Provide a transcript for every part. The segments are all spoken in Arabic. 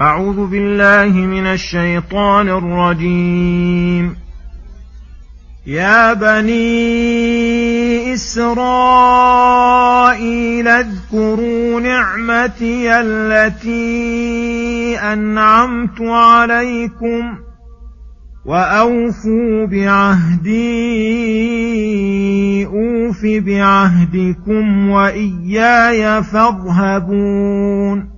أعوذ بالله من الشيطان الرجيم. يا بني إسرائيل اذكروا نعمتي التي أنعمت عليكم وأوفوا بعهدي أوف بعهدكم وإياي فارهبون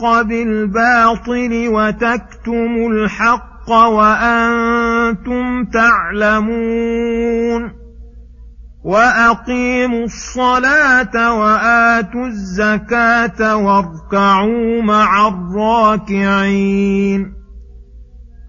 بالباطل وتكتموا الحق وأنتم تعلمون وأقيموا الصلاة وآتوا الزكاة واركعوا مع الراكعين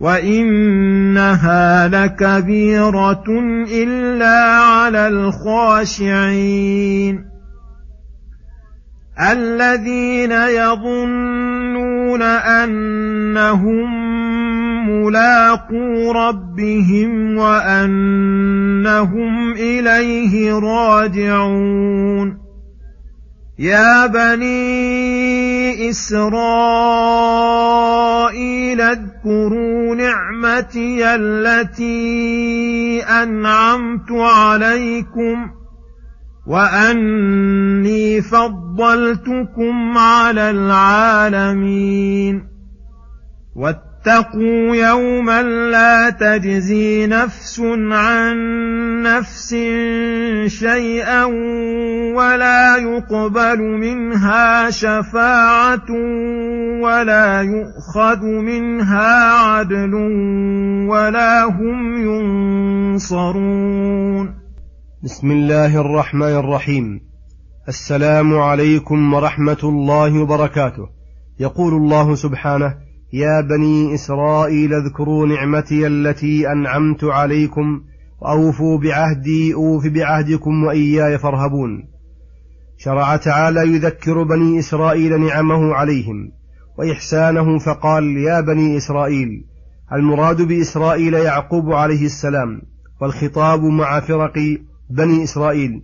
وانها لكبيره الا على الخاشعين الذين يظنون انهم ملاقو ربهم وانهم اليه راجعون يا بني اسرائيل اذكروا نعمتي التي أنعمت عليكم وأني فضلتكم على العالمين. واتقوا يوما لا تجزي نفس عن نفس شيئا ولا يقبل منها شفاعة ولا يؤخذ منها عدل ولا هم ينصرون. بسم الله الرحمن الرحيم. السلام عليكم ورحمة الله وبركاته. يقول الله سبحانه يا بني إسرائيل اذكروا نعمتي التي أنعمت عليكم وأوفوا بعهدي أوف بعهدكم وإياي فارهبون. شرع تعالى يذكر بني إسرائيل نعمه عليهم وإحسانه فقال يا بني إسرائيل المراد بإسرائيل يعقوب عليه السلام والخطاب مع فرق بني إسرائيل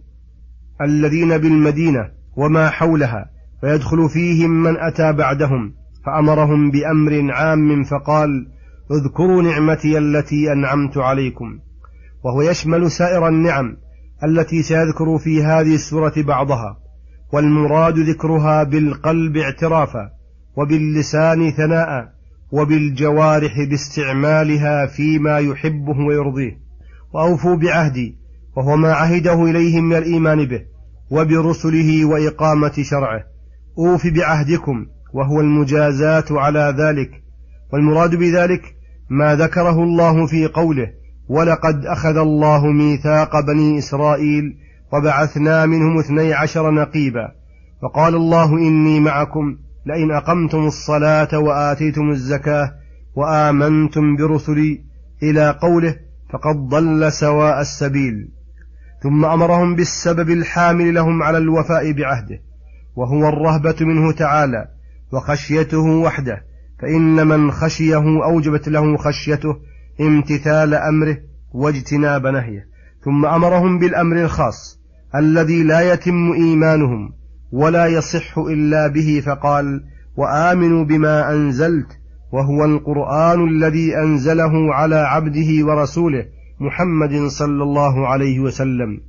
الذين بالمدينة وما حولها فيدخل فيهم من أتى بعدهم فأمرهم بأمر عام فقال اذكروا نعمتي التي أنعمت عليكم. وهو يشمل سائر النعم التي سيذكر في هذه السورة بعضها والمراد ذكرها بالقلب اعترافا وباللسان ثناء وبالجوارح باستعمالها فيما يحبه ويرضيه. وأوفوا بعهدي وهو ما عهده إليهم من الإيمان به وبرسله وإقامة شرعه. أوف بعهدكم وهو المجازاة على ذلك والمراد بذلك ما ذكره الله في قوله ولقد أخذ الله ميثاق بني إسرائيل وبعثنا منهم اثني عشر نقيبا وقال الله إني معكم لئن أقمتم الصلاة وآتيتم الزكاة وآمنتم برسلي إلى قوله فقد ضل سواء السبيل ثم أمرهم بالسبب الحامل لهم على الوفاء بعهده وهو الرهبة منه تعالى وخشيته وحده فإن من خشيه أوجبت له خشيته امتثال أمره واجتناب نهيه. ثم أمرهم بالأمر الخاص الذي لا يتم إيمانهم ولا يصح إلا به فقال وآمنوا بما أنزلت وهو القرآن الذي أنزله على عبده ورسوله محمد صلى الله عليه وسلم.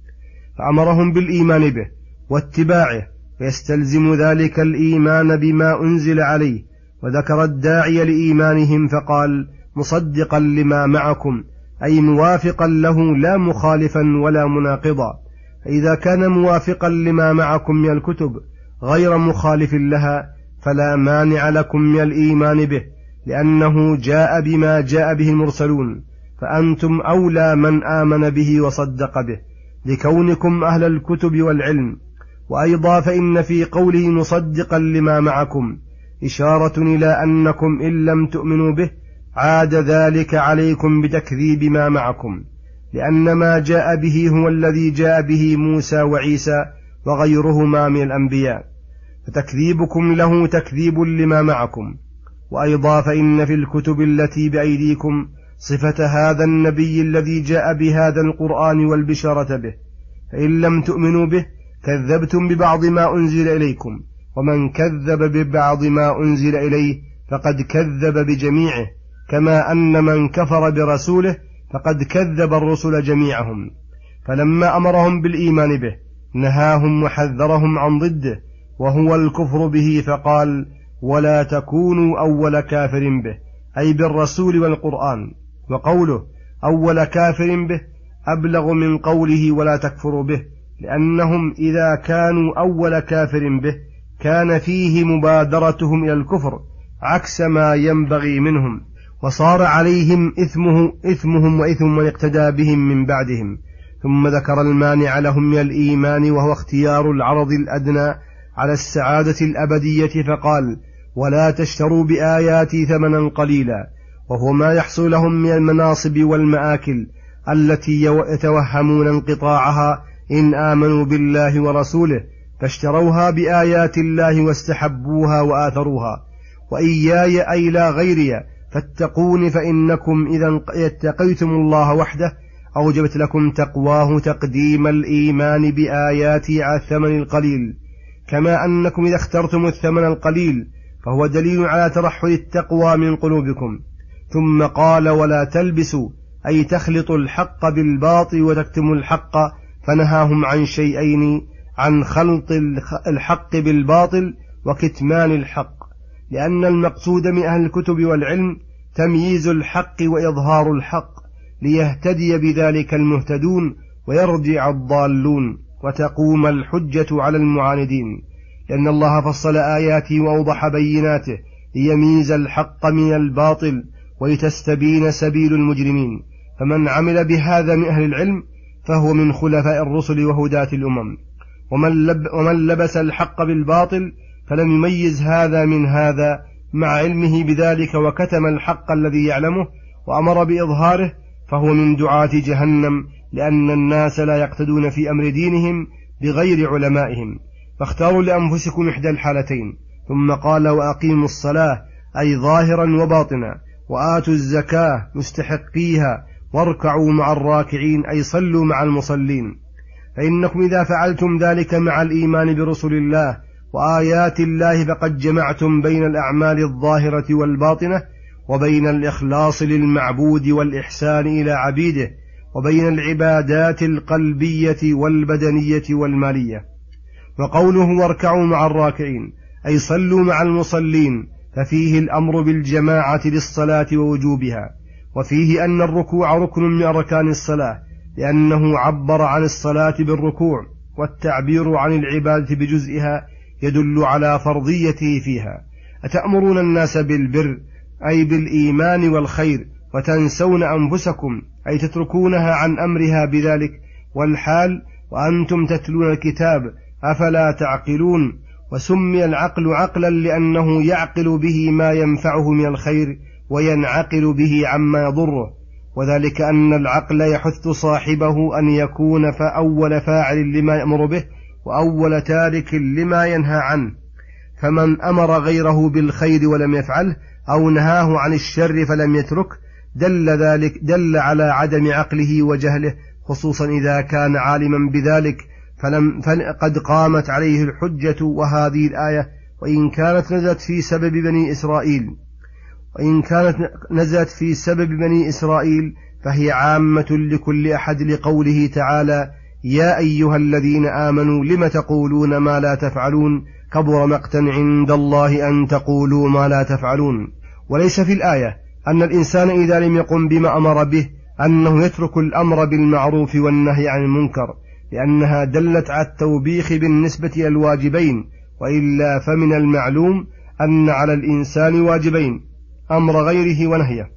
فأمرهم بالإيمان به واتباعه فيستلزم ذلك الإيمان بما أنزل عليه وذكر الداعي لإيمانهم فقال مصدقا لما معكم أي موافقا له لا مخالفا ولا مناقضا. فإذا كان موافقا لما معكم من الكتب غير مخالف لها فلا مانع لكم من الإيمان به لأنه جاء بما جاء به المرسلون فأنتم أولى من آمن به وصدق به لكونكم أهل الكتب والعلم. وأيضا فإن في قوله مصدقا لما معكم إشارة إلى أنكم إن لم تؤمنوا به عاد ذلك عليكم بتكذيب ما معكم لأن ما جاء به هو الذي جاء به موسى وعيسى وغيرهما من الأنبياء فتكذيبكم له تكذيب لما معكم. وأيضا فإن في الكتب التي بأيديكم صفة هذا النبي الذي جاء بهذا القرآن والبشارة به فإن لم تؤمنوا به كذبتم ببعض ما أنزل إليكم ومن كذب ببعض ما أنزل إليه فقد كذب بجميعه كما أن من كفر برسوله فقد كذب الرسل جميعهم. فلما أمرهم بالإيمان به نهاهم وحذرهم عن ضده وهو الكفر به فقال ولا تكونوا أول كافر به أي بالرسول والقرآن. وقوله أول كافر به أبلغ من قوله ولا تكفروا به. لأنهم إذا كانوا أول كافر به كان فيه مبادرتهم إلى الكفر عكس ما ينبغي منهم وصار عليهم إثمه إثمهم وإثم من اقتدى بهم من بعدهم. ثم ذكر المانع لهم من الإيمان وهو اختيار العرض الأدنى على السعادة الأبدية فقال ولا تشتروا بآياتي ثمنا قليلا وهو ما يحصل لهم من المناصب والمآكل التي يتوهمون انقطاعها إن آمنوا بالله ورسوله فاشتروها بآيات الله واستحبوها وآثروها. وإياي أي لا غيري فاتقون فإنكم إذا اتقيتم الله وحده أوجبت لكم تقواه تقديم الإيمان بآياتي على الثمن القليل. كما أنكم إذا اخترتم الثمن القليل فهو دليل على ترحل التقوى من قلوبكم. ثم قال ولا تلبسوا أي تخلطوا الحق بالباطل وتكتموا الحق فنهاهم عن شيئين عن خلط الحق بالباطل وكتمان الحق. لأن المقصود من أهل الكتب والعلم تمييز الحق وإظهار الحق ليهتدي بذلك المهتدون ويرجع الضالون وتقوم الحجة على المعاندين. لأن الله فصل آياته وأوضح بيناته ليميز الحق من الباطل ولتستبين سبيل المجرمين. فمن عمل بهذا من أهل العلم فهو من خلفاء الرسل وهداة الأمم. ومن, لب ومن لبس الحق بالباطل فلم يميز هذا من هذا مع علمه بذلك وكتم الحق الذي يعلمه وأمر بإظهاره فهو من دعاة جهنم لأن الناس لا يقتدون في أمر دينهم بغير علمائهم. فاختاروا لأنفسكم إحدى الحالتين. ثم قال وأقيموا الصلاة أي ظاهرا وباطنا وآتوا الزكاة مستحقيها واركعوا مع الراكعين أي صلوا مع المصلين. فإنكم إذا فعلتم ذلك مع الإيمان برسل الله وآيات الله فقد جمعتم بين الأعمال الظاهرة والباطنة وبين الإخلاص للمعبود والإحسان إلى عبيده وبين العبادات القلبية والبدنية والمالية. وقوله واركعوا مع الراكعين أي صلوا مع المصلين ففيه الأمر بالجماعة للصلاة ووجوبها. وفيه أن الركوع ركن من أركان الصلاة لأنه عبر عن الصلاة بالركوع والتعبير عن العبادة بجزئها يدل على فرضيته فيها. أتأمرون الناس بالبر أي بالإيمان والخير وتنسون أنفسكم أي تتركونها عن أمرها بذلك والحال وأنتم تتلون الكتاب أفلا تعقلون؟ وسمي العقل عقلا لأنه يعقل به ما ينفعه من الخير وينعقل به عما يضره. وذلك أن العقل يحث صاحبه أن يكون فأول فاعل لما يأمر به وأول تارك لما ينهى عنه. فمن أمر غيره بالخير ولم يفعله أو نهاه عن الشر فلم يترك دل ذلك دل على عدم عقله وجهله خصوصا إذا كان عالما بذلك. فلم فقد قامت عليه الحجة وهذه الآية وإن كانت نزلت في سبب بني إسرائيل. وإن كانت نزلت في سبب بني إسرائيل فهي عامة لكل أحد لقوله تعالى يا أيها الذين آمنوا لم تقولون ما لا تفعلون؟ كبر مقتا عند الله أن تقولوا ما لا تفعلون. وليس في الآية أن الإنسان إذا لم يقم بما أمر به أنه يترك الأمر بالمعروف والنهي عن المنكر لأنها دلت على التوبيخ بالنسبة إلى الواجبين وإلا فمن المعلوم أن على الإنسان واجبين. أمر غيره ونهيه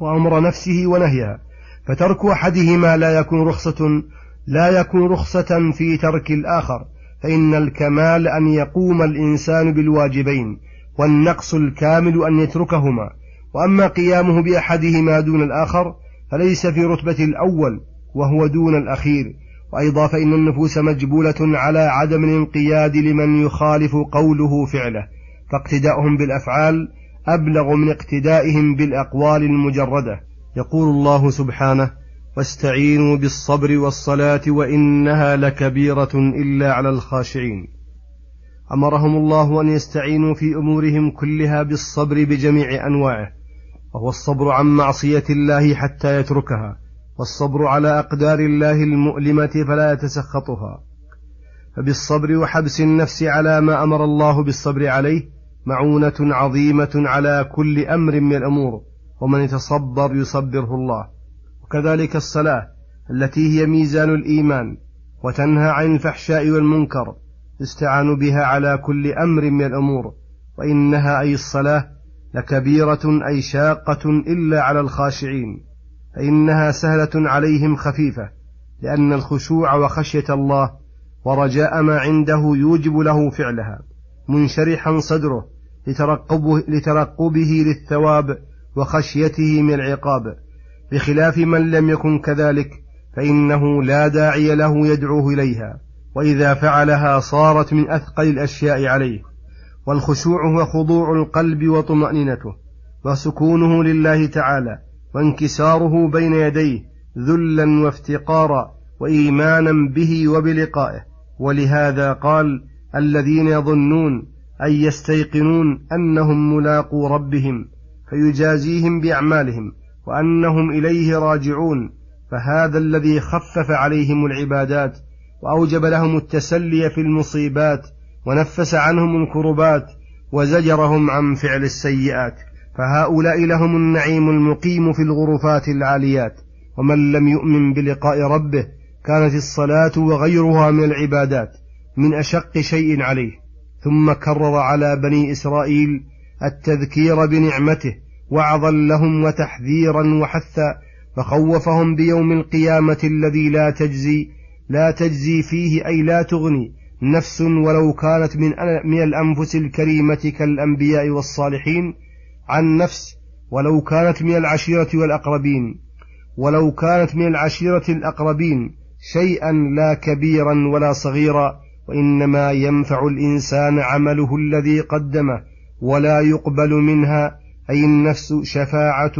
وأمر نفسه ونهيها فترك أحدهما لا يكون رخصة لا يكون رخصة في ترك الآخر فإن الكمال أن يقوم الإنسان بالواجبين والنقص الكامل أن يتركهما وأما قيامه بأحدهما دون الآخر فليس في رتبة الأول وهو دون الأخير وأيضا فإن النفوس مجبولة على عدم الانقياد لمن يخالف قوله فعله فاقتداؤهم بالأفعال أبلغ من اقتدائهم بالأقوال المجردة. يقول الله سبحانه واستعينوا بالصبر والصلاة وإنها لكبيرة إلا على الخاشعين. أمرهم الله أن يستعينوا في أمورهم كلها بالصبر بجميع أنواعه وهو الصبر عن معصية الله حتى يتركها والصبر على أقدار الله المؤلمة فلا يتسخطها. فبالصبر وحبس النفس على ما أمر الله بالصبر عليه معونة عظيمة على كل أمر من الأمور ومن يتصبر يصبره الله. وكذلك الصلاة التي هي ميزان الإيمان وتنهى عن الفحشاء والمنكر يستعان بها على كل أمر من الأمور. وإنها أي الصلاة لكبيرة أي شاقة إلا على الخاشعين. فإنها سهلة عليهم خفيفة لأن الخشوع وخشية الله ورجاء ما عنده يوجب له فعلها. منشرحا صدره لترقبه, لترقبه للثواب وخشيته من العقاب. بخلاف من لم يكن كذلك فإنه لا داعي له يدعوه إليها وإذا فعلها صارت من أثقل الأشياء عليه. والخشوع هو خضوع القلب وطمأنينته وسكونه لله تعالى وانكساره بين يديه ذلا وافتقارا وإيمانا به وبلقائه. ولهذا قال الذين يظنون أي يستيقنون أنهم ملاقو ربهم فيجازيهم بأعمالهم وأنهم إليه راجعون فهذا الذي خفف عليهم العبادات وأوجب لهم التسلي في المصيبات ونفس عنهم الكربات وزجرهم عن فعل السيئات فهؤلاء لهم النعيم المقيم في الغرفات العاليات ومن لم يؤمن بلقاء ربه كانت الصلاة وغيرها من العبادات. من أشق شيء عليه ثم كرر على بني إسرائيل التذكير بنعمته وعظا لهم وتحذيرا وحثا فخوفهم بيوم القيامة الذي لا تجزي لا تجزي فيه أي لا تغني نفس ولو كانت من من الأنفس الكريمة كالأنبياء والصالحين عن نفس ولو كانت من العشيرة والأقربين ولو كانت من العشيرة الأقربين شيئا لا كبيرا ولا صغيرا وإنما ينفع الإنسان عمله الذي قدمه ولا يقبل منها أي النفس شفاعة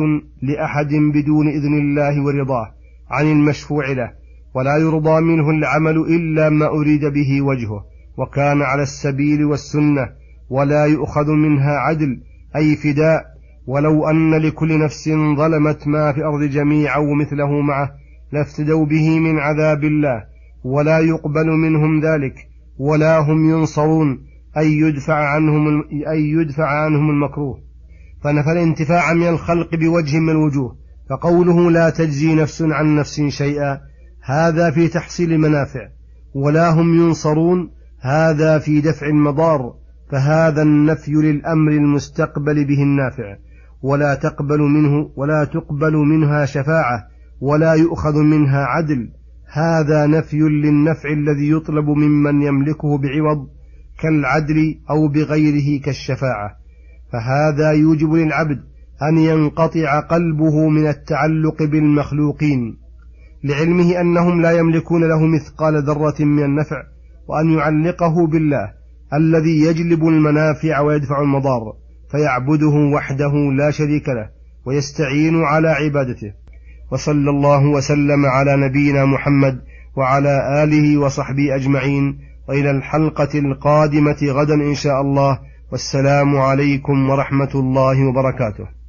لأحد بدون إذن الله ورضاه عن المشفوع له ولا يرضى منه العمل إلا ما أريد به وجهه وكان على السبيل والسنة ولا يؤخذ منها عدل أي فداء ولو أن لكل نفس ظلمت ما في الأرض جميعا ومثله معه لافتدوا به من عذاب الله ولا يقبل منهم ذلك. ولا هم ينصرون أي يدفع عنهم أي يدفع عنهم المكروه. فنفى الانتفاع من الخلق بوجه من الوجوه فقوله لا تجزي نفس عن نفس شيئا هذا في تحصيل المنافع ولا هم ينصرون هذا في دفع المضار فهذا النفي للأمر المستقبل به النافع. ولا تقبل منه ولا تقبل منها شفاعة ولا يؤخذ منها عدل. هذا نفي للنفع الذي يطلب ممن يملكه بعوض كالعدل أو بغيره كالشفاعة. فهذا يوجب للعبد أن ينقطع قلبه من التعلق بالمخلوقين لعلمه أنهم لا يملكون له مثقال ذرة من النفع وأن يعلقه بالله الذي يجلب المنافع ويدفع المضار فيعبده وحده لا شريك له ويستعين على عبادته. وصلى الله وسلم على نبينا محمد وعلى آله وصحبه أجمعين وإلى الحلقة القادمة غدا إن شاء الله والسلام عليكم ورحمة الله وبركاته.